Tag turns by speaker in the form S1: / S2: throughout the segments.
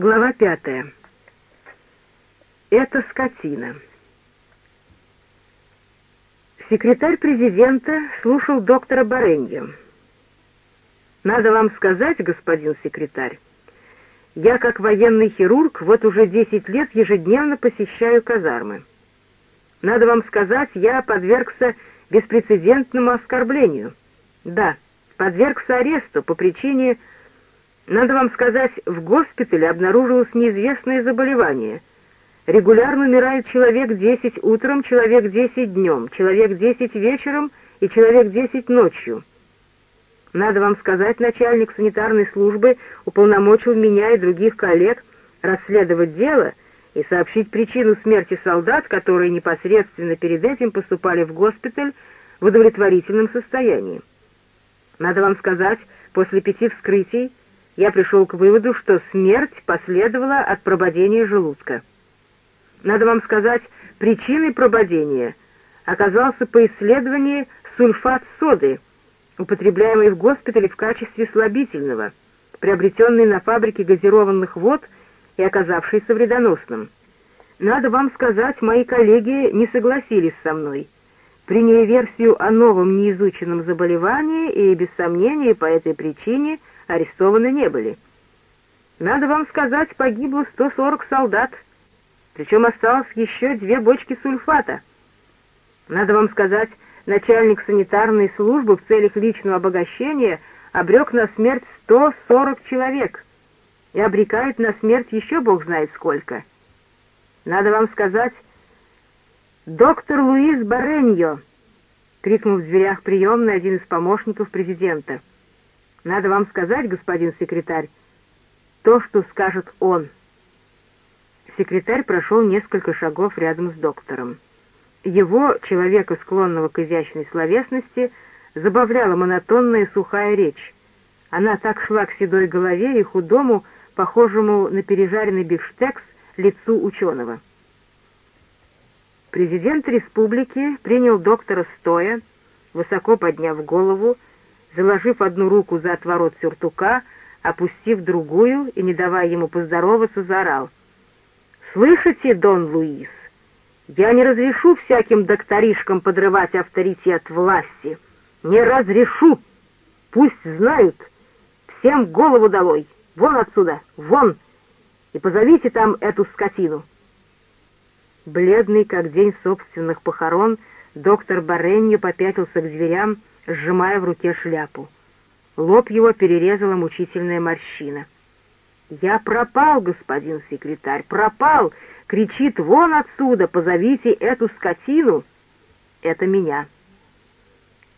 S1: Глава пятая. Это скотина. Секретарь президента слушал доктора Баренью. «Надо вам сказать, господин секретарь, я, как военный хирург, вот уже десять лет ежедневно посещаю казармы. Надо вам сказать, я подвергся беспрецедентному оскорблению. Да, подвергся аресту по причине... Надо вам сказать, в госпитале обнаружилось неизвестное заболевание. Регулярно умирает человек десять утром, человек десять днем, человек десять вечером и человек десять ночью. Надо вам сказать, начальник санитарной службы уполномочил меня и других коллег расследовать дело и сообщить причину смерти солдат, которые непосредственно перед этим поступали в госпиталь в удовлетворительном состоянии. Надо вам сказать, после пяти вскрытий я пришел к выводу, что смерть последовала от прободения желудка. Надо вам сказать, причиной прободения оказался по исследованию сульфат соды — употребляемый в госпитале в качестве слабительного, приобретенный на фабрике газированных вод и оказавшийся вредоносным. Надо вам сказать, мои коллеги не согласились со мной. Приняли версию о новом неизученном заболевании и, без сомнения, по этой причине арестованы не были. Надо вам сказать, погибло 140 солдат, причем осталось еще две бочки сульфата. Надо вам сказать, начальник санитарной службы в целях личного обогащения обрек на смерть 140 человек и обрекает на смерть еще бог знает сколько. Надо вам сказать, доктор Луис Бареньо, крикнул в дверях приемной один из помощников президента. Надо вам сказать, господин секретарь, то, что скажет он. Секретарь прошел несколько шагов рядом с доктором. Его, человека, склонного к изящной словесности, забавляла монотонная сухая речь. Она так шла к седой голове и худому, похожему на пережаренный бифштекс, лицу ученого. Президент республики принял доктора стоя, высоко подняв голову, заложив одну руку за отворот сюртука, опустив другую и, не давая ему поздороваться, заорал. «Слышите, Дон Луис? Я не разрешу всяким докторишкам подрывать авторитет власти. Не разрешу. Пусть знают. Всем голову долой. Вон отсюда, вон. И позовите там эту скотину. Бледный, как день собственных похорон, доктор Баренью попятился к дверям, сжимая в руке шляпу. Лоб его перерезала мучительная морщина. «Я пропал, господин секретарь, пропал!» кричит «Вон отсюда! Позовите эту скотину!» Это меня.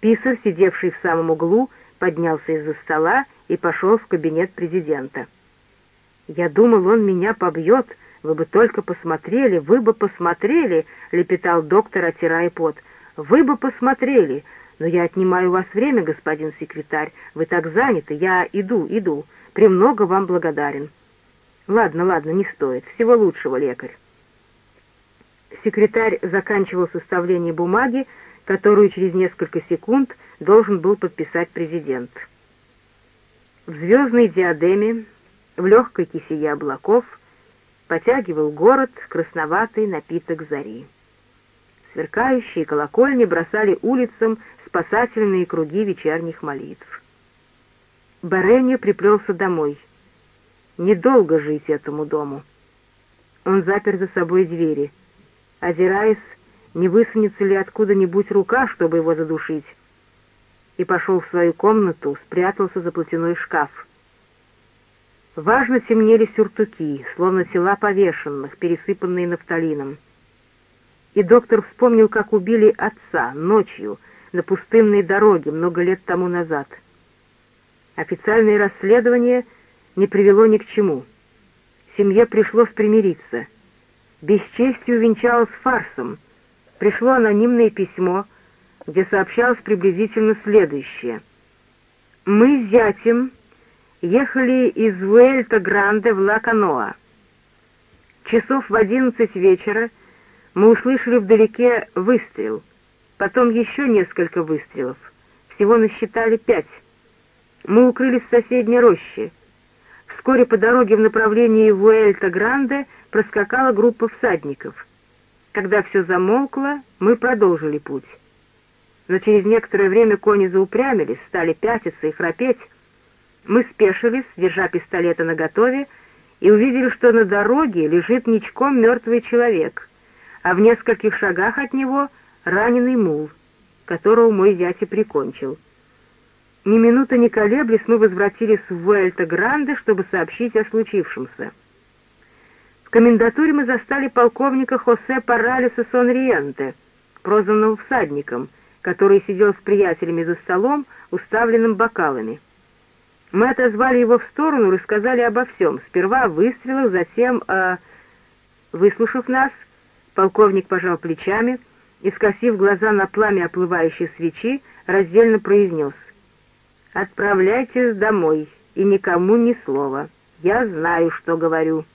S1: Писарь, сидевший в самом углу, поднялся из-за стола и пошел в кабинет президента. «Я думал, он меня побьет. Вы бы только посмотрели, вы бы посмотрели!» — лепетал доктор, отирая пот. «Вы бы посмотрели! Но я отнимаю у вас время, господин секретарь. Вы так заняты. Я иду, иду. Премного вам благодарен». «Ладно, ладно, не стоит. Всего лучшего, лекарь». Секретарь заканчивал составление бумаги, которую через несколько секунд должен был подписать президент. В звездной диадеме, в легкой кисее облаков, потягивал город красноватый напиток зари. Сверкающие колокольни бросали улицам спасательные круги вечерних молитв. Баренья приплелся домой. Недолго жить этому дому. Он запер за собой двери — озираясь, не высунется ли откуда-нибудь рука, чтобы его задушить, и пошел в свою комнату, спрятался за платяной шкаф. Важно темнели сюртуки, словно тела повешенных, пересыпанные нафталином. И доктор вспомнил, как убили отца ночью на пустынной дороге много лет тому назад. Официальное расследование не привело ни к чему. Семье пришлось примириться — бесчестью венчалось фарсом. Пришло анонимное письмо, где сообщалось приблизительно следующее. «Мы с зятем ехали из Уэльта-Гранде в Ла-Каноа. Часов в одиннадцать вечера мы услышали вдалеке выстрел, потом еще несколько выстрелов. Всего насчитали пять. Мы укрылись в соседней роще. Вскоре по дороге в направлении Вуэльта-Гранде проскакала группа всадников. Когда все замолкло, мы продолжили путь. Но через некоторое время кони заупрямились, стали пятиться и храпеть. Мы спешились, держа пистолеты наготове, и увидели, что на дороге лежит ничком мертвый человек, а в нескольких шагах от него раненый мул, которого мой зять и прикончил. Ни минуты не колеблясь, мы возвратились в Уэльта-Гранде, чтобы сообщить о случившемся. В комендатуре мы застали полковника Хосе Паралиса Сонриенте, прозванного всадником, который сидел с приятелями за столом, уставленным бокалами. Мы отозвали его в сторону рассказали обо всем. Сперва о выстрелах, затем о... Выслушав нас, полковник пожал плечами и, скосив глаза на пламя оплывающей свечи, раздельно произнес — «Отправляйтесь домой, и никому ни слова. Я знаю, что говорю».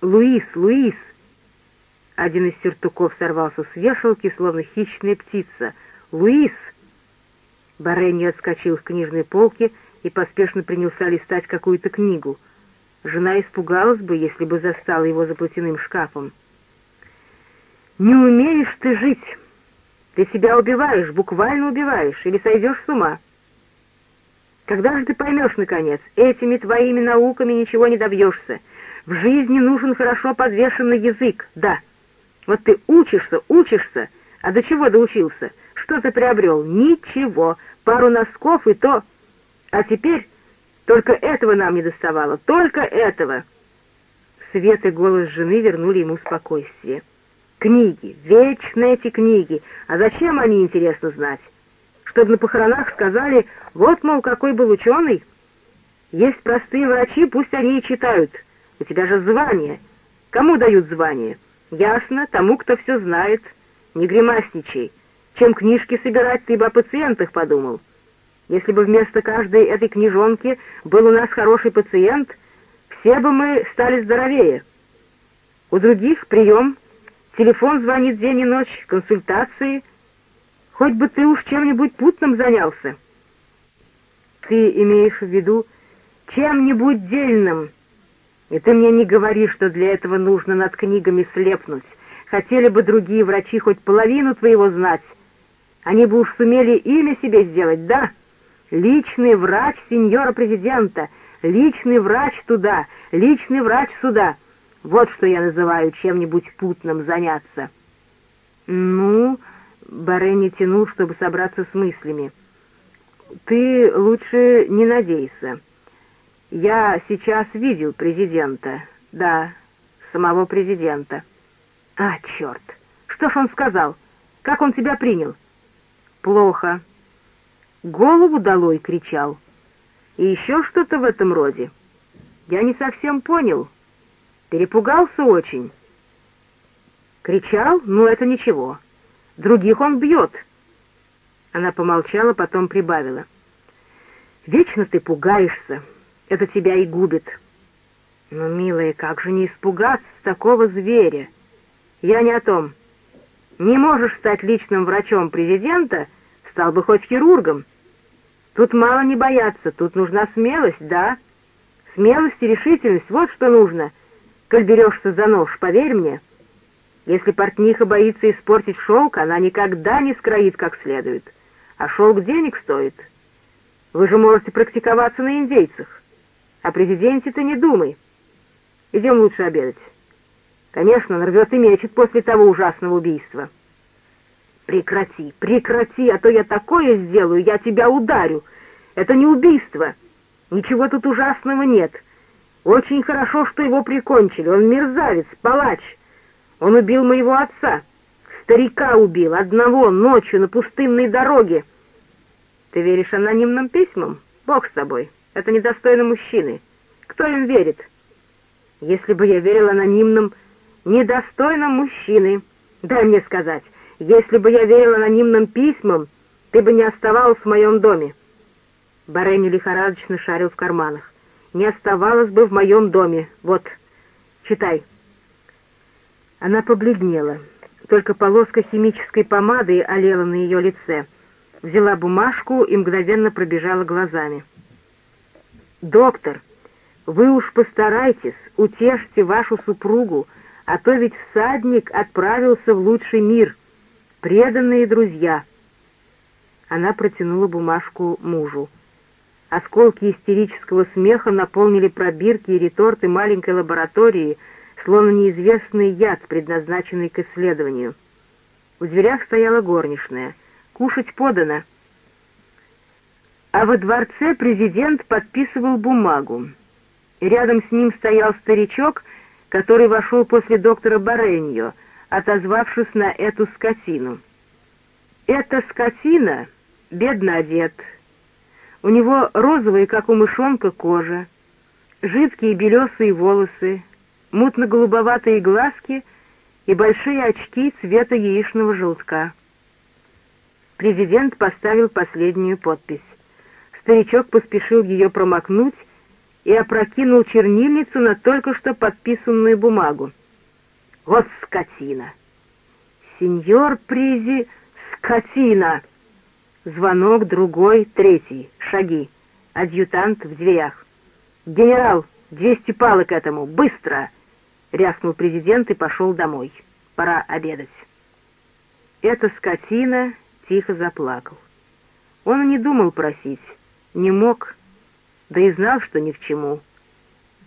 S1: «Луис, Луис!» Один из сюртуков сорвался с вешалки, словно хищная птица. «Луис!» Баренни отскочил с книжной полки и поспешно принялся листать какую-то книгу. Жена испугалась бы, если бы застала его за платяным шкафом. «Не умеешь ты жить!» Ты себя убиваешь, буквально убиваешь, или сойдешь с ума. Когда же ты поймешь, наконец, этими твоими науками ничего не добьешься. В жизни нужен хорошо подвешенный язык, да. Вот ты учишься, учишься, а до чего доучился? Что ты приобрел? Ничего, пару носков и то. А теперь только этого нам не доставало, только этого. Свет и голос жены вернули ему спокойствие. Книги, вечно эти книги. А зачем они, интересно знать? Чтобы на похоронах сказали, вот, мол, какой был ученый. Есть простые врачи, пусть они и читают. У тебя же звание. Кому дают звание? Ясно, тому, кто все знает. Не гримасничай. Чем книжки собирать, ты бы о пациентах подумал. Если бы вместо каждой этой книжонки был у нас хороший пациент, все бы мы стали здоровее. У других прием Телефон звонит день и ночь, консультации. Хоть бы ты уж чем-нибудь путным занялся. Ты имеешь в виду чем-нибудь дельным. И ты мне не говори, что для этого нужно над книгами слепнуть. Хотели бы другие врачи хоть половину твоего знать. Они бы уж сумели имя себе сделать, да? Личный врач сеньора президента, личный врач туда, личный врач сюда — вот что я называю чем-нибудь путным заняться. Ну, Баренни тянул, чтобы собраться с мыслями. Ты лучше не надейся. Я сейчас видел президента. Да, самого президента. А, черт! Что ж он сказал? Как он тебя принял? Плохо. Голову долой кричал. И еще что-то в этом роде. Я не совсем понял, Перепугался очень. Кричал? Ну, это ничего. Других он бьет. Она помолчала, потом прибавила. Вечно ты пугаешься. Это тебя и губит. Но, милая, как же не испугаться такого зверя? Я не о том. Не можешь стать личным врачом президента, стал бы хоть хирургом. Тут мало не бояться, тут нужна смелость, да? Смелость и решительность, вот что нужно — коль берешься за нож, поверь мне. Если портниха боится испортить шелк, она никогда не скроит как следует. А шелк денег стоит. Вы же можете практиковаться на индейцах. О президенте-то не думай. Идем лучше обедать. Конечно, нарвет и мечет после того ужасного убийства. Прекрати, прекрати, а то я такое сделаю, я тебя ударю. Это не убийство. Ничего тут ужасного нет. — очень хорошо, что его прикончили. Он мерзавец, палач. Он убил моего отца. Старика убил, одного, ночью, на пустынной дороге. Ты веришь анонимным письмам? Бог с тобой. Это недостойно мужчины. Кто им верит? Если бы я верил анонимным, недостойным мужчины, дай мне сказать, если бы я верил анонимным письмам, ты бы не оставалась в моем доме. Баренни лихорадочно шарил в карманах не оставалось бы в моем доме. Вот, читай». Она побледнела. Только полоска химической помады олела на ее лице. Взяла бумажку и мгновенно пробежала глазами. «Доктор, вы уж постарайтесь, утешьте вашу супругу, а то ведь всадник отправился в лучший мир. Преданные друзья». Она протянула бумажку мужу. Осколки истерического смеха наполнили пробирки и реторты маленькой лаборатории, словно неизвестный яд, предназначенный к исследованию. В дверях стояла горничная. «Кушать подано». А во дворце президент подписывал бумагу. Рядом с ним стоял старичок, который вошел после доктора Бареньо, отозвавшись на эту скотину. «Эта скотина бедно одет. У него розовые, как у мышонка, кожа, жидкие белесые волосы, мутно-голубоватые глазки и большие очки цвета яичного желтка. Президент поставил последнюю подпись. Старичок поспешил ее промокнуть и опрокинул чернильницу на только что подписанную бумагу. «Вот скотина!» «Сеньор Призи, скотина!» Звонок, другой, третий. Шаги. Адъютант в дверях. «Генерал, двести палок этому! Быстро!» — рявкнул президент и пошел домой. «Пора обедать». Эта скотина тихо заплакал. Он не думал просить, не мог, да и знал, что ни к чему.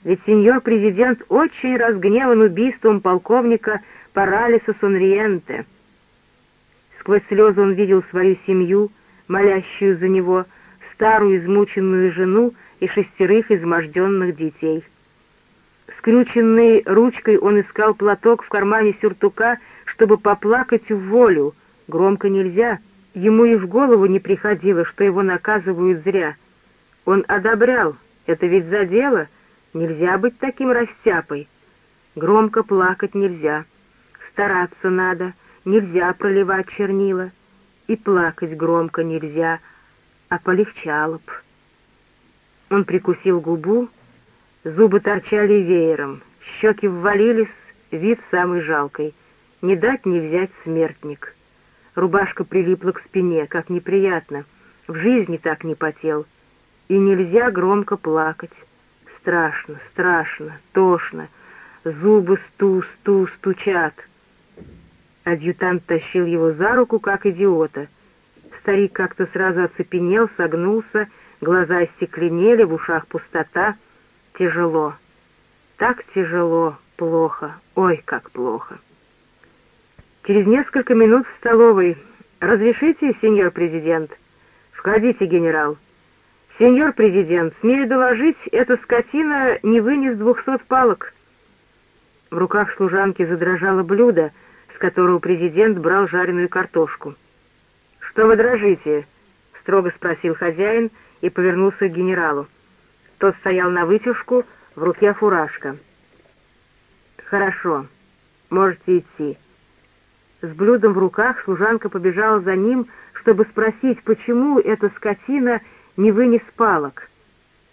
S1: Ведь сеньор президент очень разгневан убийством полковника Паралиса Сонриенте. Сквозь слезы он видел свою семью, молящую за него, старую измученную жену и шестерых изможденных детей. Скрюченной ручкой он искал платок в кармане сюртука, чтобы поплакать в волю. Громко нельзя. Ему и в голову не приходило, что его наказывают зря. Он одобрял. Это ведь за дело. Нельзя быть таким растяпой. Громко плакать нельзя. Стараться надо. Нельзя проливать чернила и плакать громко нельзя, а полегчало б. Он прикусил губу, зубы торчали веером, щеки ввалились, вид самый жалкий. Не дать не взять смертник. Рубашка прилипла к спине, как неприятно. В жизни так не потел. И нельзя громко плакать. Страшно, страшно, тошно. Зубы сту-сту стучат. Адъютант тащил его за руку, как идиота. Старик как-то сразу оцепенел, согнулся, глаза остекленели, в ушах пустота. Тяжело. Так тяжело, плохо, ой, как плохо. Через несколько минут в столовой. «Разрешите, сеньор президент?» «Входите, генерал». «Сеньор президент, смею доложить, эта скотина не вынес двухсот палок». В руках служанки задрожало блюдо — которого президент брал жареную картошку. «Что вы дрожите?» — строго спросил хозяин и повернулся к генералу. Тот стоял на вытяжку, в руке фуражка. «Хорошо, можете идти». С блюдом в руках служанка побежала за ним, чтобы спросить, почему эта скотина не вынес палок.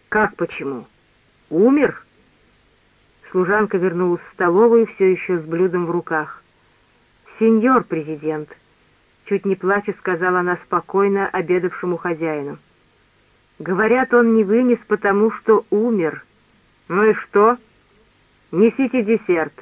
S1: «Как почему? Умер?» Служанка вернулась в столовую все еще с блюдом в руках. «Сеньор президент», — чуть не плача сказала она спокойно обедавшему хозяину. «Говорят, он не вынес, потому что умер. Ну и что? Несите десерт».